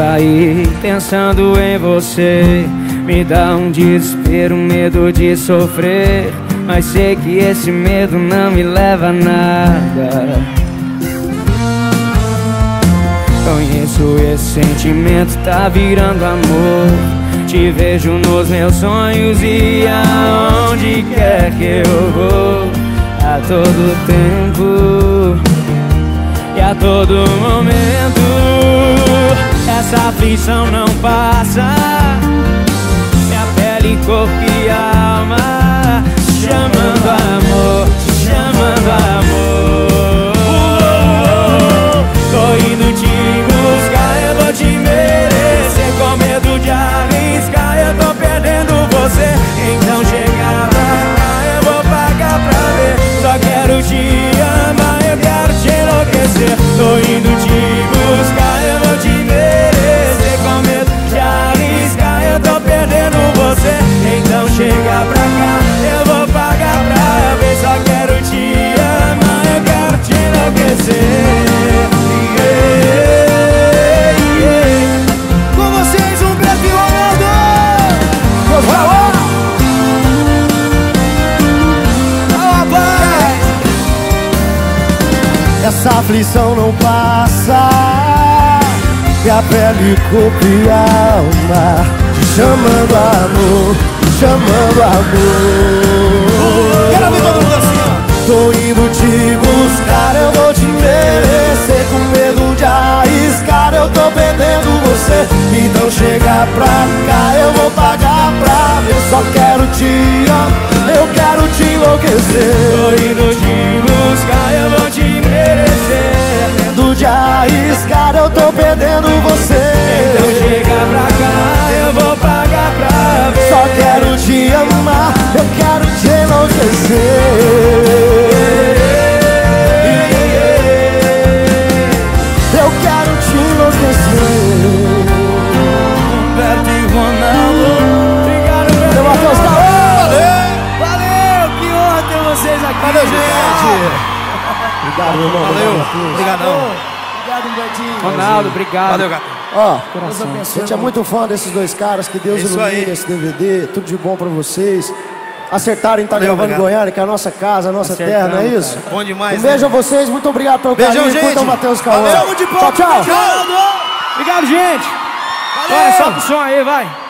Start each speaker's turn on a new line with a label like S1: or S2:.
S1: aí pensando em você. Me dá um desespero, medo de sofrer. Mas sei que esse medo não me leva a nada. Conheço esse sentimento, tá virando amor. Te vejo nos meus sonhos e aonde quer que eu vou. A todo tempo e a todo momento. Essa aflição não passa. Minha pele, corpo e alma chamando você. Então chega pra cá, eu vou pagar pra ver. Só quero te amar, eu quero te enlouquecer. Com
S2: vocês, Humberto e Ronaldo! Rapaz! Essa aflição não passa Minha pele, corpo e alma chamando amor, chamando amor.
S3: Quero ver todo mundo assim, ó.
S2: Tô indo te buscar, eu vou te merecer Com medo de arriscar, eu tô perdendo você. Então chega pra cá, eu vou pagar pra ver. Só quero te amar, eu quero te enlouquecer.
S1: Tô indo te buscar, te
S2: enlouquecer
S1: Humberto e Ronaldo. Obrigado,
S2: Meu Matheus Caô!
S1: Valeu, que honra ter vocês aqui.
S3: Valeu, gente.
S2: Obrigado, meu irmão.
S3: Valeu. Obrigadão.
S2: Obrigado, Humbertinho.
S1: Ronaldo, obrigado.
S3: Valeu, gato.
S2: Ó, a gente é muito fã desses dois caras. Que Deus
S3: É isso
S2: ilumine
S3: aí.
S2: esse DVD. Tudo de bom pra vocês. Acertaram em estar
S3: Valeu,
S2: gravando
S3: obrigado.
S2: Goiânia, que é a nossa casa, a nossa
S1: Acertamos,
S2: terra, não é isso?
S3: Bom demais,
S2: Um
S3: né?
S2: beijo a vocês, muito obrigado pelo
S3: Beijão,
S2: carinho.
S3: gente.
S2: Curtam Matheus.
S3: Valeu, de
S2: Tchau, tchau.
S1: Obrigado, gente. Bora, solta o som aí, vai.